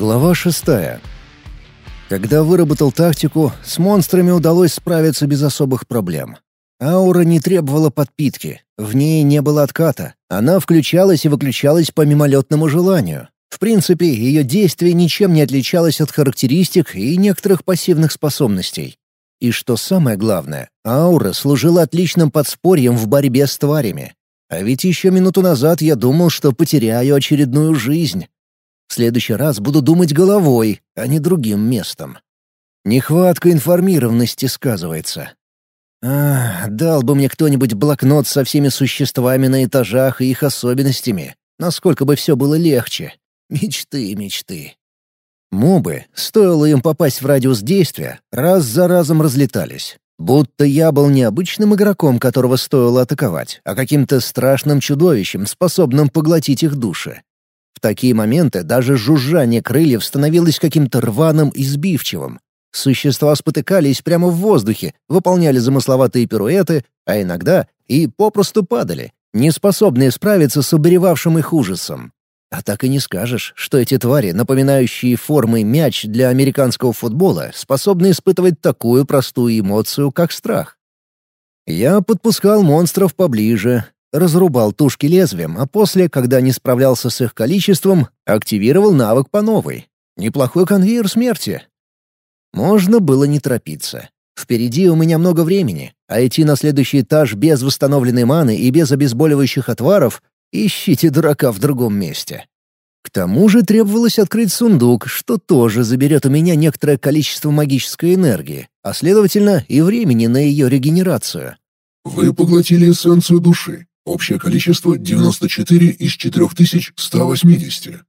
Глава шестая. Когда выработал тактику, с монстрами удалось справиться без особых проблем. Аура не требовала подпитки, в ней не было отката. Она включалась и выключалась по мимолетному желанию. В принципе, ее действие ничем не отличалось от характеристик и некоторых пассивных способностей. И что самое главное, аура служила отличным подспорьем в борьбе с тварями. А ведь еще минуту назад я думал, что потеряю очередную жизнь. В следующий раз буду думать головой, а не другим местом. Нехватка информированности сказывается. А, дал бы мне кто-нибудь блокнот со всеми существами на этажах и их особенностями. Насколько бы все было легче. Мечты, мечты. Мобы, стоило им попасть в радиус действия, раз за разом разлетались. Будто я был не обычным игроком, которого стоило атаковать, а каким-то страшным чудовищем, способным поглотить их души. В такие моменты даже жужжание крыльев становилось каким-то рваным и сбивчивым. Существа спотыкались прямо в воздухе, выполняли замысловатые пируэты, а иногда и попросту падали, не способные справиться с оберевавшим их ужасом. А так и не скажешь, что эти твари, напоминающие формой мяч для американского футбола, способны испытывать такую простую эмоцию, как страх. Я подпускал монстров поближе, разрубал тушки лезвием, а после, когда не справлялся с их количеством, активировал навык по новой. Неплохой конвейер смерти. Можно было не торопиться. Впереди у меня много времени, а идти на следующий этаж без восстановленной маны и без обезболивающих отваров — ищите дурака в другом месте. К тому же требовалось открыть сундук, что тоже заберет у меня некоторое количество магической энергии, а следовательно и времени на ее регенерацию. Вы поглотили эссенцию души. Общее количество 94 из 4180.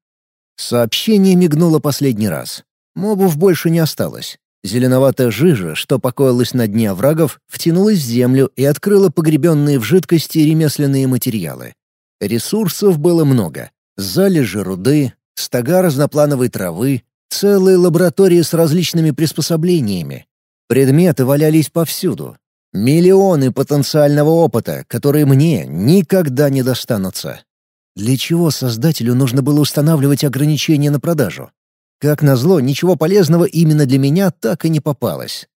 Сообщение мигнуло последний раз. Мобов больше не осталось. Зеленоватая жижа, что покоилась на дне оврагов, втянулась в землю и открыла погребенные в жидкости ремесленные материалы. Ресурсов было много. Залежи руды, стога разноплановой травы, целые лаборатории с различными приспособлениями. Предметы валялись повсюду, Миллионы потенциального опыта, которые мне никогда не достанутся. Для чего создателю нужно было устанавливать ограничения на продажу? Как назло, ничего полезного именно для меня так и не попалось.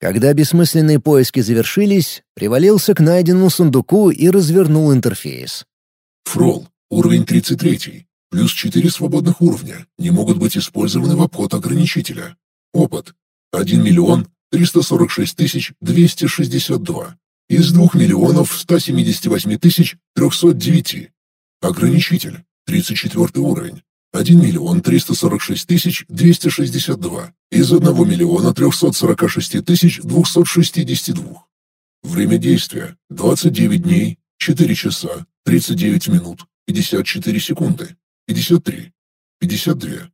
Когда бессмысленные поиски завершились, привалился к найденному сундуку и развернул интерфейс. Фрол, уровень 33. Плюс 4 свободных уровня не могут быть использованы в обход ограничителя. Опыт. 1 миллион 346 262 из 2 миллионов 178 тысяч 309. Ограничитель. 34 уровень. 1 миллион 346 тысяч 262 из 1 миллиона 346 тысяч 262. Время действия. 29 дней, 4 часа, 39 минут, 54 секунды, 53, 52.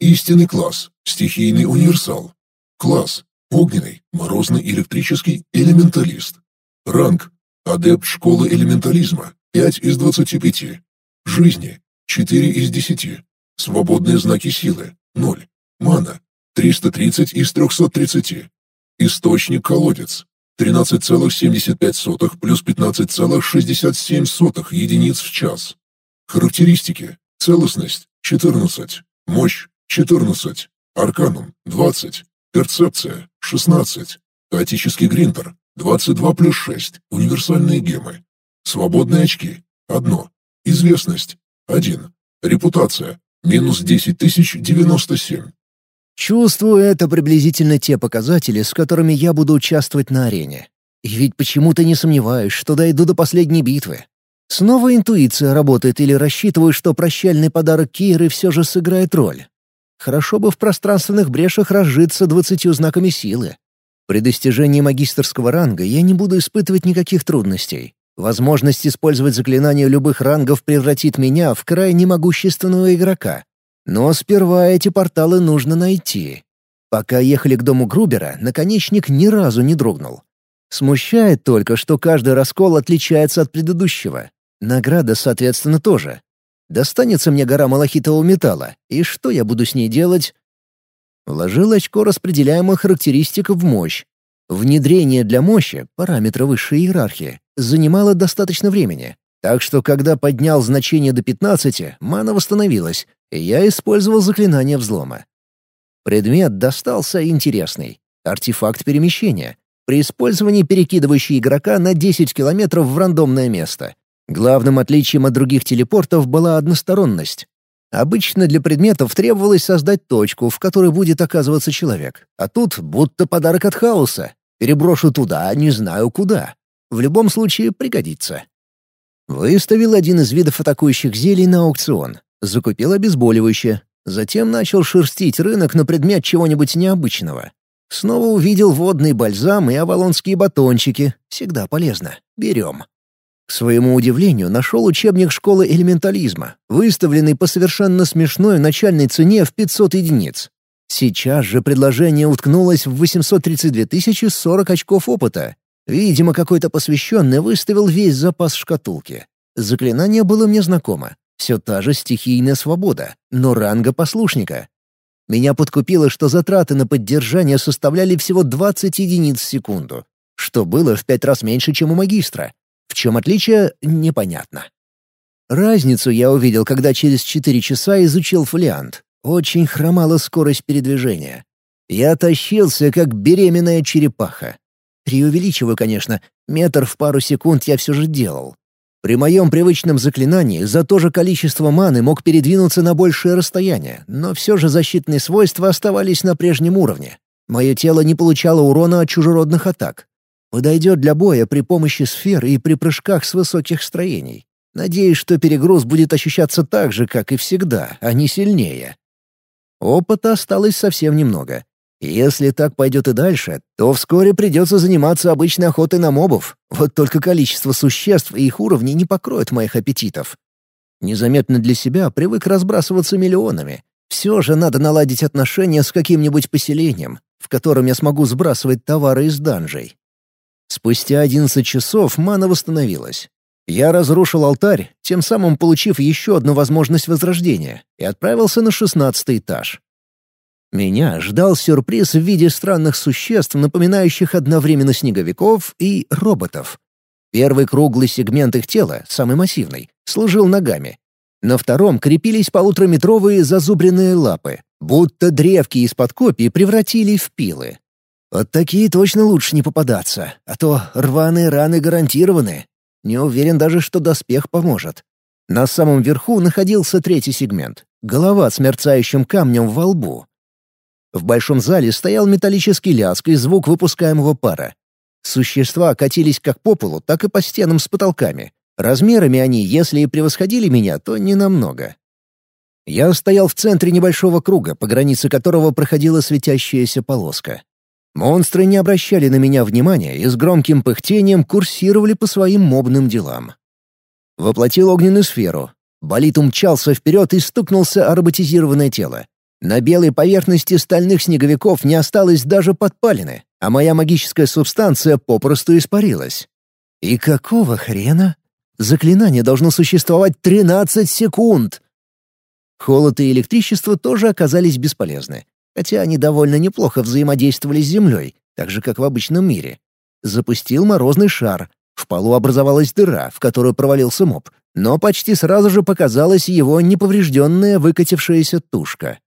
Истинный класс. Стихийный универсал. Класс. Огненный, морозный электрический элементалист. Ранг. Адепт школы элементализма. 5 из 25. Жизни. 4 из 10. Свободные знаки силы. 0. Мана. 330 из 330. Источник-колодец. 13,75 плюс 15,67 единиц в час. Характеристики. Целостность – 14. Мощь – 14. Арканум – 20. Перцепция – 16. Хаотический гринтер – 22 плюс 6. Универсальные гемы. Свободные очки – 1. Известность – 1. Репутация – минус 10 тысяч 97. Чувствую, это приблизительно те показатели, с которыми я буду участвовать на арене. И ведь почему-то не сомневаюсь, что дойду до последней битвы. Снова интуиция работает или рассчитываю, что прощальный подарок Киры все же сыграет роль. Хорошо бы в пространственных брешах разжиться двадцатью знаками силы. При достижении магистрского ранга я не буду испытывать никаких трудностей. Возможность использовать заклинания любых рангов превратит меня в крайне могущественного игрока. Но сперва эти порталы нужно найти. Пока ехали к дому Грубера, наконечник ни разу не дрогнул. Смущает только, что каждый раскол отличается от предыдущего. Награда, соответственно, тоже. Достанется мне гора малахитового металла, и что я буду с ней делать? Вложил очко распределяемых характеристик в мощь. Внедрение для мощи, параметра высшей иерархии, занимало достаточно времени, так что когда поднял значение до 15, мана восстановилась, и я использовал заклинание взлома. Предмет достался интересный — артефакт перемещения, при использовании перекидывающий игрока на 10 километров в рандомное место. Главным отличием от других телепортов была односторонность. Обычно для предметов требовалось создать точку, в которой будет оказываться человек. А тут будто подарок от хаоса. Переброшу туда, не знаю куда. В любом случае пригодится. Выставил один из видов атакующих зелий на аукцион. Закупил обезболивающее. Затем начал шерстить рынок на предмет чего-нибудь необычного. Снова увидел водный бальзам и авалонские батончики. Всегда полезно. Берем. К своему удивлению, нашел учебник школы элементализма, выставленный по совершенно смешной начальной цене в 500 единиц. Сейчас же предложение уткнулось в 832 тысячи 40 очков опыта. Видимо, какой-то посвященный выставил весь запас шкатулки. Заклинание было мне знакомо. Все та же стихийная свобода, но ранга послушника. Меня подкупило, что затраты на поддержание составляли всего 20 единиц в секунду, что было в пять раз меньше, чем у магистра. В чем отличие, непонятно. Разницу я увидел, когда через четыре часа изучил фолиант. Очень хромала скорость передвижения. Я тащился, как беременная черепаха. Преувеличиваю, конечно, метр в пару секунд я все же делал. При моем привычном заклинании за то же количество маны мог передвинуться на большее расстояние, но все же защитные свойства оставались на прежнем уровне. Мое тело не получало урона от чужеродных атак, Подойдет для боя при помощи сфер и при прыжках с высоких строений. Надеюсь, что перегруз будет ощущаться так же, как и всегда, а не сильнее. Опыта осталось совсем немного. Если так пойдет и дальше, то вскоре придется заниматься обычной охотой на мобов. Вот только количество существ и их уровней не покроет моих аппетитов. Незаметно для себя привык разбрасываться миллионами. Все же надо наладить отношения с каким-нибудь поселением, в котором я смогу сбрасывать товары из данжей. Спустя одиннадцать часов мана восстановилась. Я разрушил алтарь, тем самым получив еще одну возможность возрождения, и отправился на шестнадцатый этаж. Меня ждал сюрприз в виде странных существ, напоминающих одновременно снеговиков и роботов. Первый круглый сегмент их тела, самый массивный, служил ногами. На втором крепились полутораметровые зазубренные лапы, будто древки из-под копий превратили в пилы. Вот такие точно лучше не попадаться, а то рваные раны гарантированы. Не уверен даже, что доспех поможет. На самом верху находился третий сегмент — голова с мерцающим камнем во лбу. В большом зале стоял металлический лязг и звук выпускаемого пара. Существа катились как по полу, так и по стенам с потолками. Размерами они, если и превосходили меня, то не намного. Я стоял в центре небольшого круга, по границе которого проходила светящаяся полоска. Монстры не обращали на меня внимания и с громким пыхтением курсировали по своим мобным делам. Воплотил огненную сферу. Болит умчался вперед и стукнулся о роботизированное тело. На белой поверхности стальных снеговиков не осталось даже подпалины, а моя магическая субстанция попросту испарилась. И какого хрена? Заклинание должно существовать 13 секунд. Холод и электричество тоже оказались бесполезны хотя они довольно неплохо взаимодействовали с Землей, так же, как в обычном мире. Запустил морозный шар. В полу образовалась дыра, в которую провалился моб, но почти сразу же показалась его неповрежденная выкатившаяся тушка.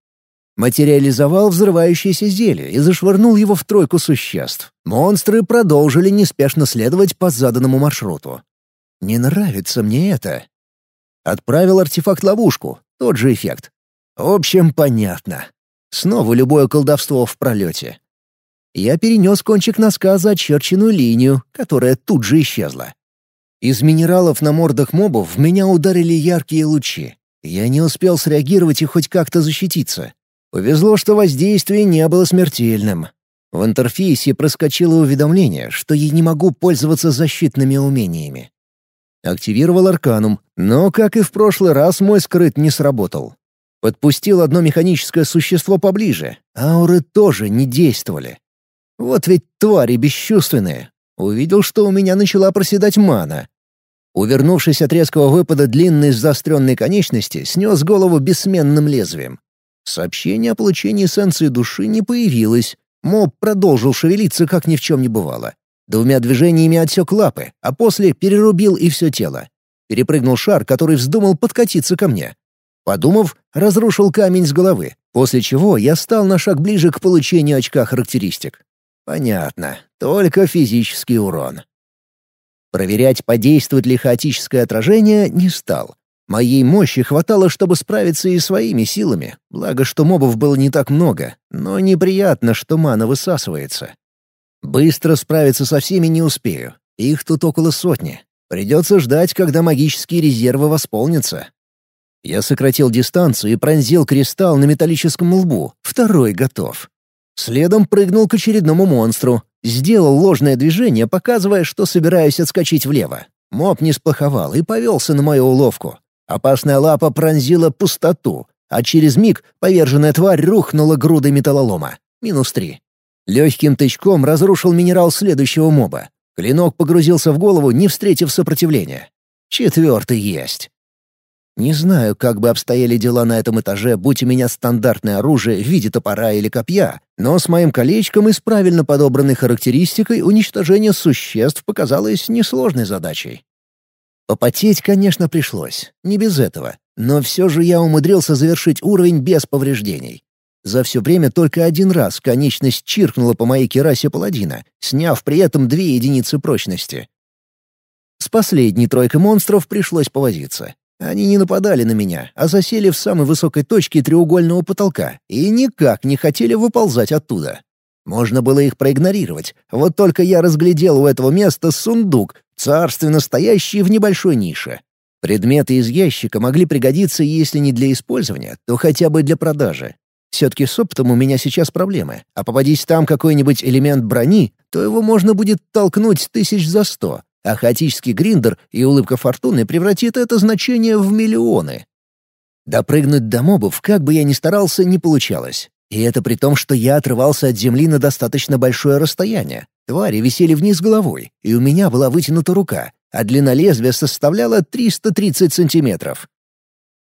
Материализовал взрывающееся зелье и зашвырнул его в тройку существ. Монстры продолжили неспешно следовать по заданному маршруту. Не нравится мне это. Отправил артефакт-ловушку, тот же эффект. В общем, понятно. Снова любое колдовство в пролете. Я перенес кончик носка за очерченную линию, которая тут же исчезла. Из минералов на мордах мобов в меня ударили яркие лучи. Я не успел среагировать и хоть как-то защититься. Повезло, что воздействие не было смертельным. В интерфейсе проскочило уведомление, что я не могу пользоваться защитными умениями. Активировал арканум, но, как и в прошлый раз, мой скрыт не сработал. Подпустил одно механическое существо поближе. Ауры тоже не действовали. Вот ведь твари бесчувственные. Увидел, что у меня начала проседать мана. Увернувшись от резкого выпада длинной заостренной конечности, снес голову бессменным лезвием. Сообщение о получении эссенции души не появилось. Моб продолжил шевелиться, как ни в чем не бывало. Двумя движениями отсек лапы, а после перерубил и все тело. Перепрыгнул шар, который вздумал подкатиться ко мне. Подумав, разрушил камень с головы, после чего я стал на шаг ближе к получению очка характеристик. Понятно, только физический урон. Проверять, подействует ли хаотическое отражение, не стал. Моей мощи хватало, чтобы справиться и своими силами, благо что мобов было не так много, но неприятно, что мана высасывается. Быстро справиться со всеми не успею, их тут около сотни. Придется ждать, когда магические резервы восполнятся. Я сократил дистанцию и пронзил кристалл на металлическом лбу. Второй готов. Следом прыгнул к очередному монстру. Сделал ложное движение, показывая, что собираюсь отскочить влево. Моб не сплоховал и повелся на мою уловку. Опасная лапа пронзила пустоту, а через миг поверженная тварь рухнула грудой металлолома. Минус три. Легким тычком разрушил минерал следующего моба. Клинок погрузился в голову, не встретив сопротивления. Четвертый есть. Не знаю, как бы обстояли дела на этом этаже, будь у меня стандартное оружие в виде топора или копья, но с моим колечком и с правильно подобранной характеристикой уничтожение существ показалось несложной задачей. Попотеть, конечно, пришлось, не без этого, но все же я умудрился завершить уровень без повреждений. За все время только один раз конечность чиркнула по моей керасе паладина, сняв при этом две единицы прочности. С последней тройкой монстров пришлось повозиться. Они не нападали на меня, а засели в самой высокой точке треугольного потолка и никак не хотели выползать оттуда. Можно было их проигнорировать, вот только я разглядел у этого места сундук, царственно стоящий в небольшой нише. Предметы из ящика могли пригодиться, если не для использования, то хотя бы для продажи. Все-таки с оптом у меня сейчас проблемы, а попадись там какой-нибудь элемент брони, то его можно будет толкнуть тысяч за сто, а хаотический гриндер и улыбка фортуны превратит это значение в миллионы. Допрыгнуть до мобов, как бы я ни старался, не получалось. И это при том, что я отрывался от земли на достаточно большое расстояние. Твари висели вниз головой, и у меня была вытянута рука, а длина лезвия составляла 330 сантиметров.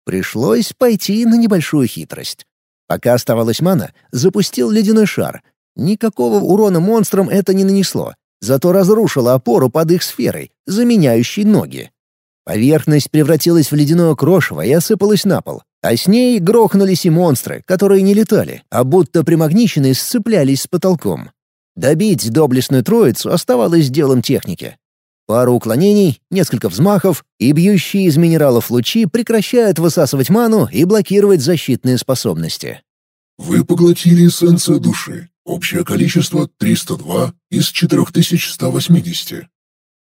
Пришлось пойти на небольшую хитрость. Пока оставалась мана, запустил ледяной шар. Никакого урона монстрам это не нанесло, зато разрушила опору под их сферой, заменяющей ноги. Поверхность превратилась в ледяное крошево и осыпалась на пол, а с ней грохнулись и монстры, которые не летали, а будто примагниченные сцеплялись с потолком. Добить доблестную троицу оставалось делом техники. Пару уклонений, несколько взмахов, и бьющие из минералов лучи прекращают высасывать ману и блокировать защитные способности. Вы поглотили эссенцию души. Общее количество 302 из 4180.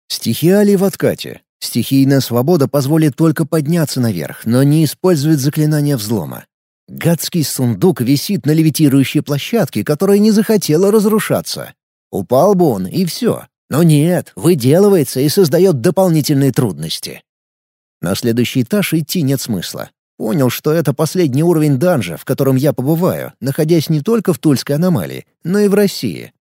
Стихиалий в откате. Стихийная свобода позволит только подняться наверх, но не использует заклинание взлома. Гадский сундук висит на левитирующей площадке, которая не захотела разрушаться. Упал бы он, и все. Но нет, выделывается и создает дополнительные трудности. На следующий этаж идти нет смысла. Понял, что это последний уровень данжа, в котором я побываю, находясь не только в Тульской аномалии, но и в России.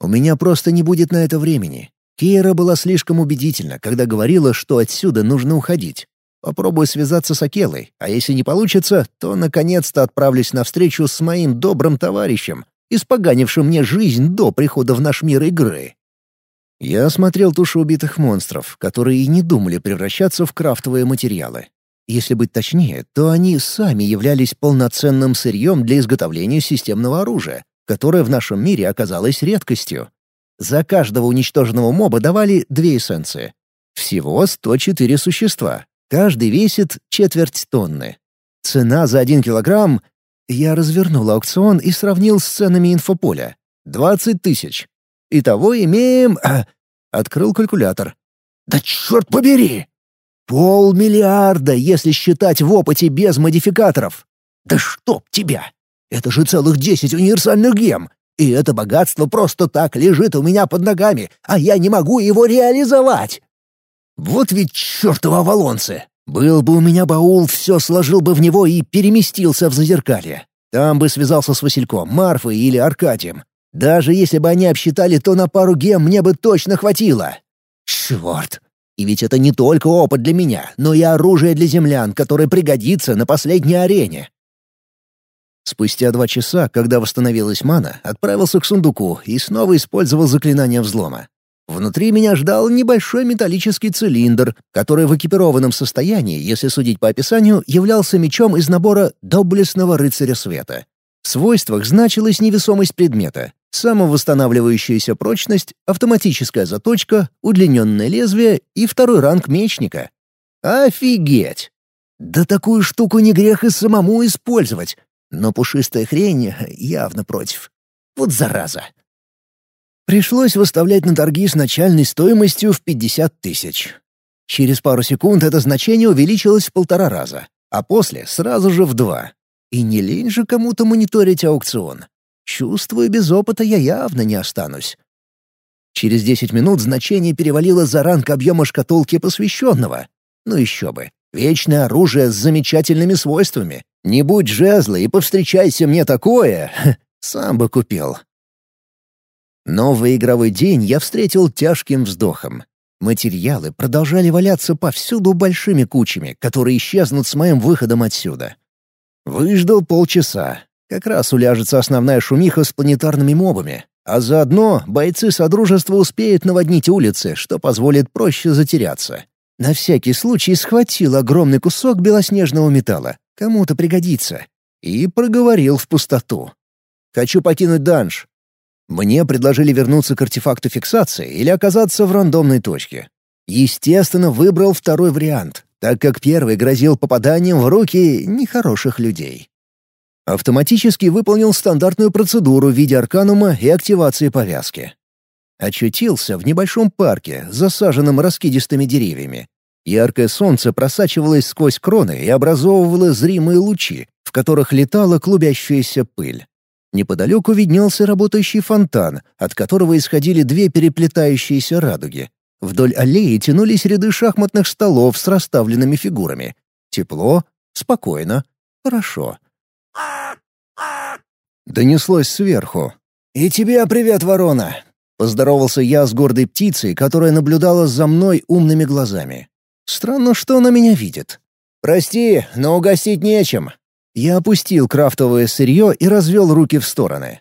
У меня просто не будет на это времени. Кейра была слишком убедительна, когда говорила, что отсюда нужно уходить. Попробую связаться с Акелой, а если не получится, то наконец-то отправлюсь на встречу с моим добрым товарищем, испоганившим мне жизнь до прихода в наш мир игры. Я осмотрел туши убитых монстров, которые и не думали превращаться в крафтовые материалы. Если быть точнее, то они сами являлись полноценным сырьем для изготовления системного оружия, которое в нашем мире оказалось редкостью. За каждого уничтоженного моба давали две эссенции. Всего 104 существа. Каждый весит четверть тонны. Цена за один килограмм... Я развернул аукцион и сравнил с ценами инфополя. 20 тысяч. Итого имеем... Открыл калькулятор. «Да черт побери! Полмиллиарда, если считать в опыте без модификаторов. Да чтоб тебя! Это же целых десять универсальных гем. И это богатство просто так лежит у меня под ногами, а я не могу его реализовать. Вот ведь чертовы авалонцы! Был бы у меня баул, все сложил бы в него и переместился в зазеркалье. Там бы связался с Васильком, Марфой или Аркадием. Даже если бы они обсчитали, то на пару гем мне бы точно хватило. Черт! И ведь это не только опыт для меня, но и оружие для землян, которое пригодится на последней арене. Спустя два часа, когда восстановилась мана, отправился к сундуку и снова использовал заклинание взлома. Внутри меня ждал небольшой металлический цилиндр, который в экипированном состоянии, если судить по описанию, являлся мечом из набора доблестного рыцаря света. В свойствах значилась невесомость предмета, самовосстанавливающаяся прочность, автоматическая заточка, удлиненное лезвие и второй ранг мечника. Офигеть! Да такую штуку не грех и самому использовать. Но пушистая хрень явно против. Вот зараза. Пришлось выставлять на торги с начальной стоимостью в 50 тысяч. Через пару секунд это значение увеличилось в полтора раза, а после — сразу же в два. И не лень же кому-то мониторить аукцион. Чувствую, без опыта я явно не останусь. Через 10 минут значение перевалило за ранг объема шкатулки посвященного. Ну еще бы. Вечное оружие с замечательными свойствами. Не будь жезла и повстречайся мне такое, сам бы купил. Новый игровой день я встретил тяжким вздохом. Материалы продолжали валяться повсюду большими кучами, которые исчезнут с моим выходом отсюда. Выждал полчаса. Как раз уляжется основная шумиха с планетарными мобами, а заодно бойцы Содружества успеют наводнить улицы, что позволит проще затеряться. На всякий случай схватил огромный кусок белоснежного металла, кому-то пригодится, и проговорил в пустоту. «Хочу покинуть данж. Мне предложили вернуться к артефакту фиксации или оказаться в рандомной точке. Естественно, выбрал второй вариант, так как первый грозил попаданием в руки нехороших людей. Автоматически выполнил стандартную процедуру в виде арканума и активации повязки. Очутился в небольшом парке, засаженном раскидистыми деревьями. Яркое солнце просачивалось сквозь кроны и образовывало зримые лучи, в которых летала клубящаяся пыль. Неподалеку виднелся работающий фонтан, от которого исходили две переплетающиеся радуги. Вдоль аллеи тянулись ряды шахматных столов с расставленными фигурами. Тепло, спокойно, хорошо. Донеслось сверху. «И тебе привет, ворона!» Поздоровался я с гордой птицей, которая наблюдала за мной умными глазами. Странно, что она меня видит. «Прости, но угостить нечем. Я опустил крафтовое сырье и развел руки в стороны.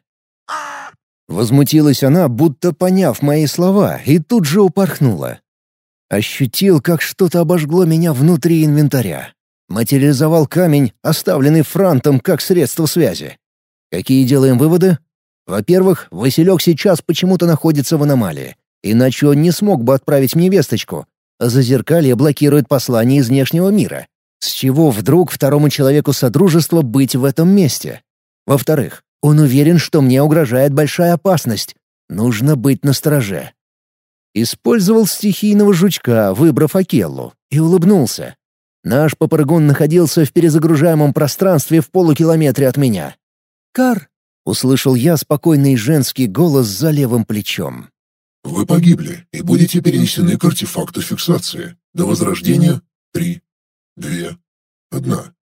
Возмутилась она, будто поняв мои слова, и тут же упорхнула. Ощутил, как что-то обожгло меня внутри инвентаря. Материализовал камень, оставленный франтом как средство связи. Какие делаем выводы? Во-первых, Василек сейчас почему-то находится в аномалии. Иначе он не смог бы отправить мне весточку. А зазеркалье блокирует послание из внешнего мира. С чего вдруг второму человеку Содружества быть в этом месте? Во-вторых, он уверен, что мне угрожает большая опасность. Нужно быть настороже. Использовал стихийного жучка, выбрав Акеллу, и улыбнулся. Наш попрыгун находился в перезагружаемом пространстве в полукилометре от меня. «Кар!» — услышал я спокойный женский голос за левым плечом. «Вы погибли и будете перенесены к артефакту фиксации. До возрождения — три, две, одна.